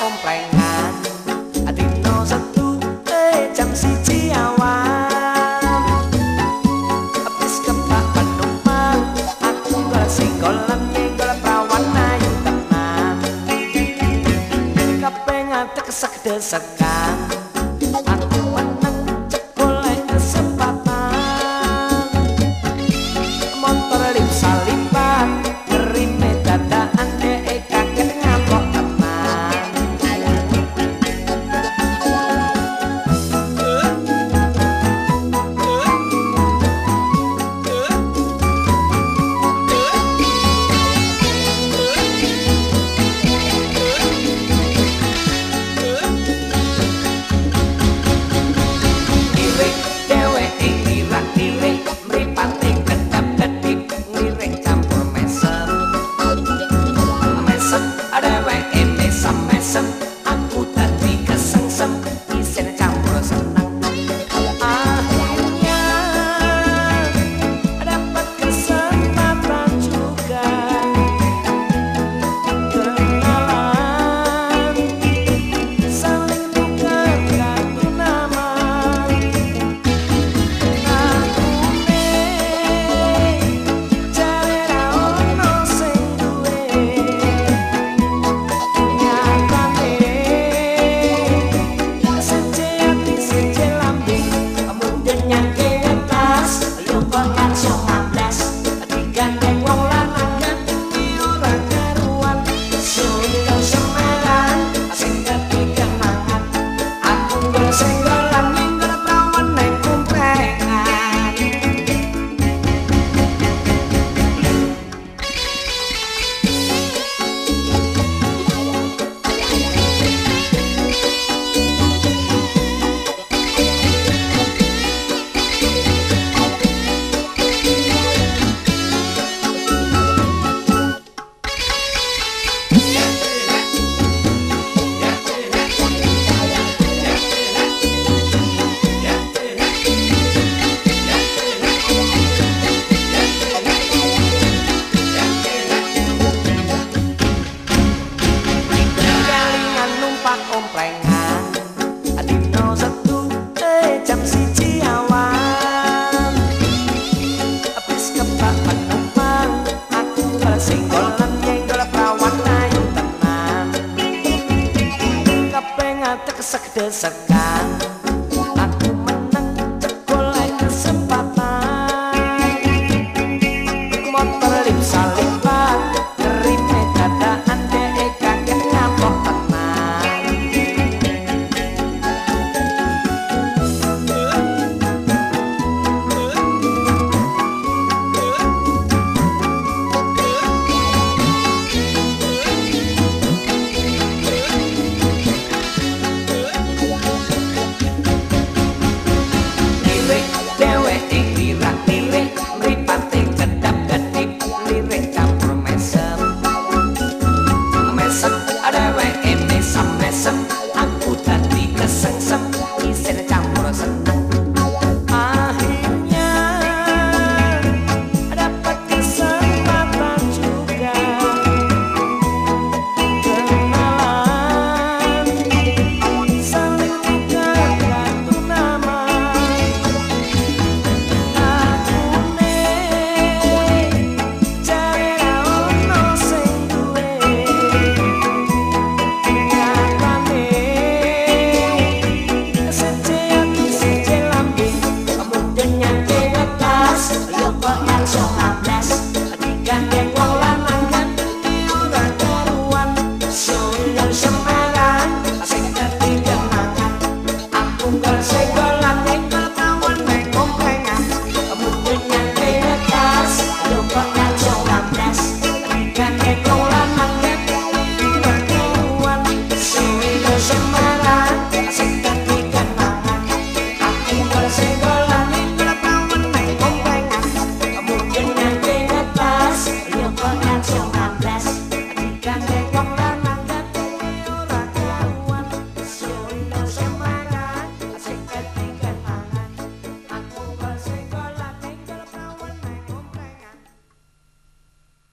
omplengan Adino setu eh jam siji awan. Abis kepak penumpang Aku gak singgolan nyenggol perawan ayu teman. Kepeng ngantek sekdesekan Sampai